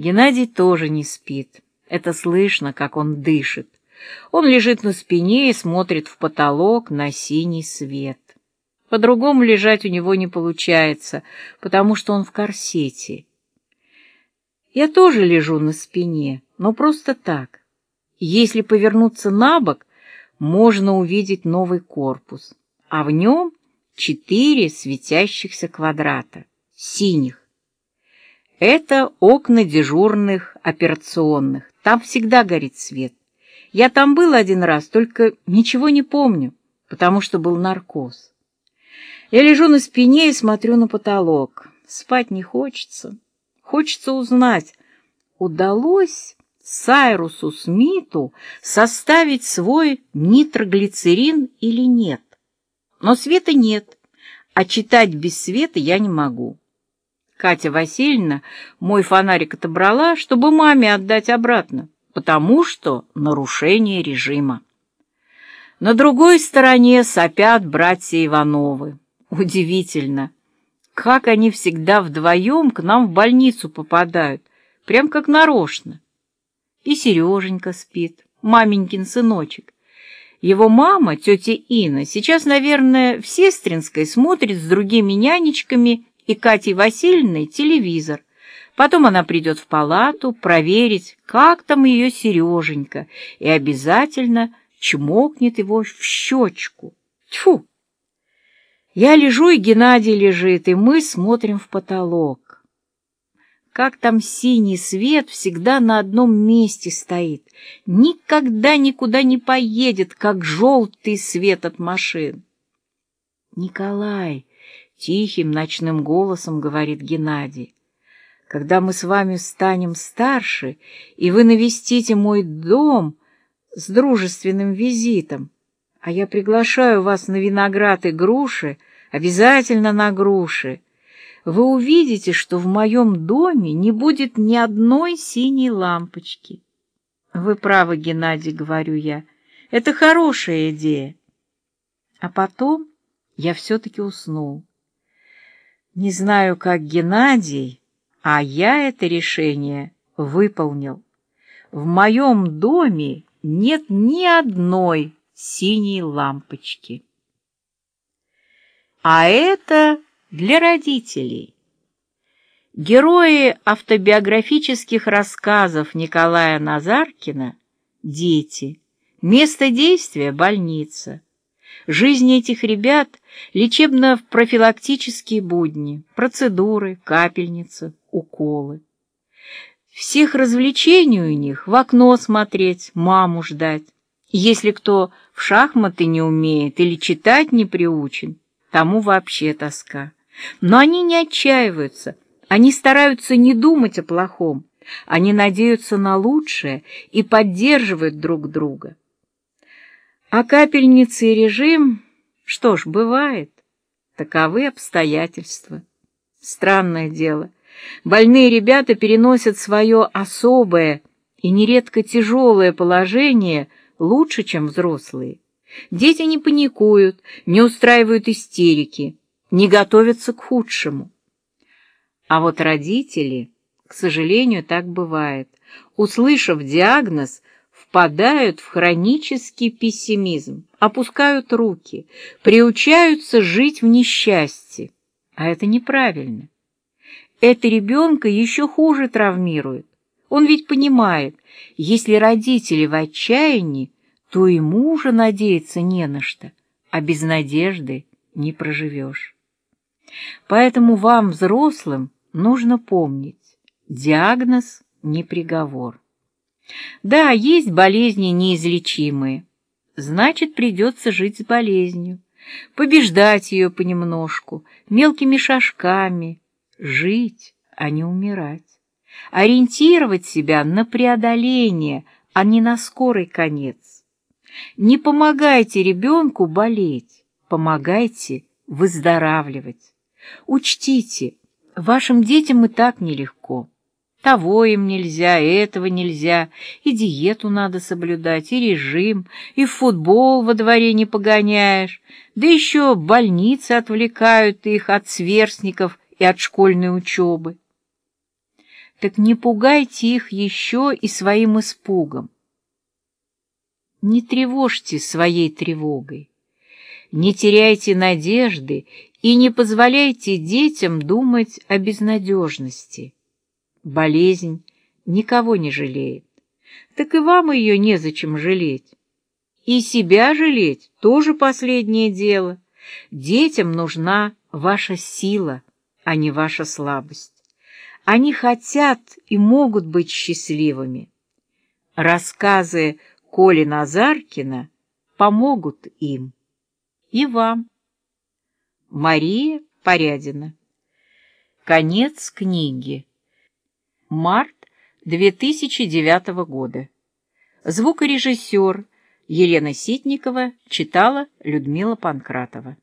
Геннадий тоже не спит. Это слышно, как он дышит. Он лежит на спине и смотрит в потолок на синий свет. По-другому лежать у него не получается, потому что он в корсете. Я тоже лежу на спине, но просто так. Если повернуться на бок, можно увидеть новый корпус, а в нем четыре светящихся квадрата, синих. Это окна дежурных операционных, там всегда горит свет. Я там был один раз, только ничего не помню, потому что был наркоз. Я лежу на спине и смотрю на потолок. Спать не хочется. Хочется узнать, удалось Сайрусу Смиту составить свой нитроглицерин или нет. Но света нет, а читать без света я не могу. Катя Васильевна мой фонарик отобрала, чтобы маме отдать обратно, потому что нарушение режима. На другой стороне сопят братья Ивановы. Удивительно, как они всегда вдвоем к нам в больницу попадают, прям как нарочно. И Сереженька спит, маменькин сыночек. Его мама, тетя Инна, сейчас, наверное, в Сестринской смотрит с другими нянечками и Катей Васильевной телевизор. Потом она придет в палату проверить, как там ее Сереженька, и обязательно чмокнет его в щечку. Тьфу! Я лежу, и Геннадий лежит, и мы смотрим в потолок. Как там синий свет всегда на одном месте стоит, никогда никуда не поедет, как желтый свет от машин. Николай, тихим ночным голосом говорит Геннадий, когда мы с вами станем старше, и вы навестите мой дом с дружественным визитом, а я приглашаю вас на виноград и груши, обязательно на груши. Вы увидите, что в моем доме не будет ни одной синей лампочки. Вы правы, Геннадий, говорю я, это хорошая идея. А потом я все-таки уснул. Не знаю, как Геннадий, а я это решение выполнил. В моем доме нет ни одной синей лампочки. А это для родителей. Герои автобиографических рассказов Николая Назаркина – дети. Место действия – больница. Жизнь этих ребят – лечебно-профилактические будни, процедуры, капельницы, уколы. Всех развлечений у них – в окно смотреть, маму ждать. Если кто в шахматы не умеет или читать не приучен, тому вообще тоска. Но они не отчаиваются, они стараются не думать о плохом, они надеются на лучшее и поддерживают друг друга. А капельницы и режим, что ж, бывает, таковы обстоятельства. Странное дело, больные ребята переносят свое особое и нередко тяжелое положение – лучше, чем взрослые. Дети не паникуют, не устраивают истерики, не готовятся к худшему. А вот родители, к сожалению, так бывает, услышав диагноз, впадают в хронический пессимизм, опускают руки, приучаются жить в несчастье. А это неправильно. Это ребенка еще хуже травмирует. Он ведь понимает, если родители в отчаянии, то и мужа надеяться не на что, а без надежды не проживешь. Поэтому вам, взрослым, нужно помнить, диагноз не приговор. Да, есть болезни неизлечимые, значит, придется жить с болезнью, побеждать ее понемножку, мелкими шажками, жить, а не умирать ориентировать себя на преодоление, а не на скорый конец. Не помогайте ребенку болеть, помогайте выздоравливать. Учтите, вашим детям и так нелегко. Того им нельзя, этого нельзя, и диету надо соблюдать, и режим, и в футбол во дворе не погоняешь, да еще больницы отвлекают их от сверстников и от школьной учебы. так не пугайте их еще и своим испугом. Не тревожьте своей тревогой, не теряйте надежды и не позволяйте детям думать о безнадежности. Болезнь никого не жалеет, так и вам ее незачем жалеть. И себя жалеть тоже последнее дело. Детям нужна ваша сила, а не ваша слабость. Они хотят и могут быть счастливыми. Рассказы Коли Назаркина помогут им. И вам. Мария Порядина. Конец книги. Март 2009 года. Звукорежиссер Елена Ситникова читала Людмила Панкратова.